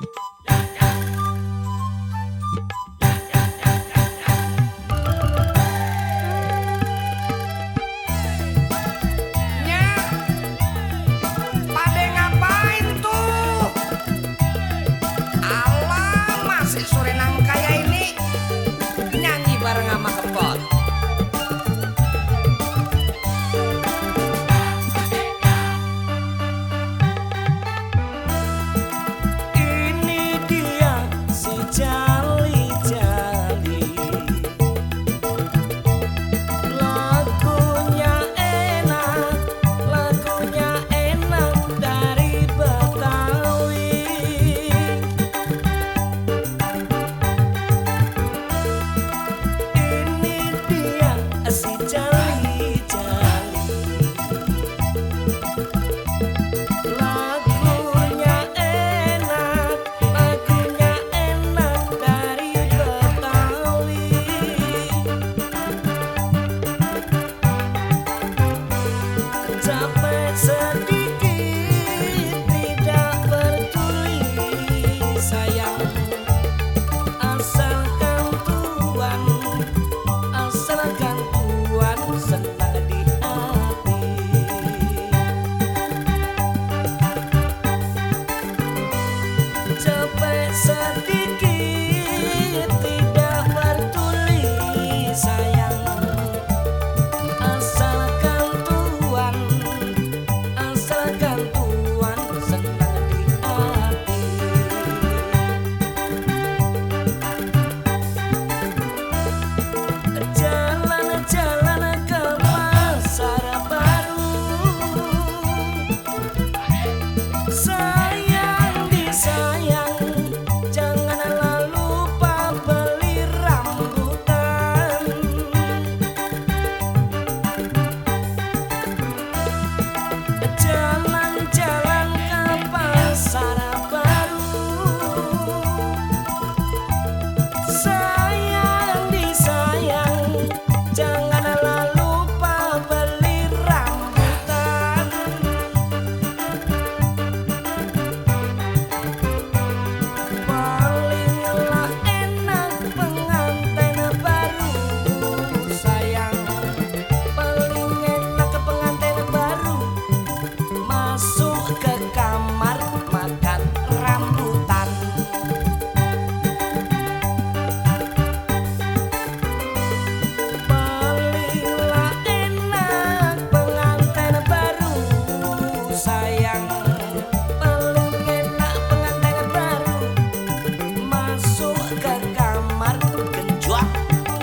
you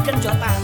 跟着吧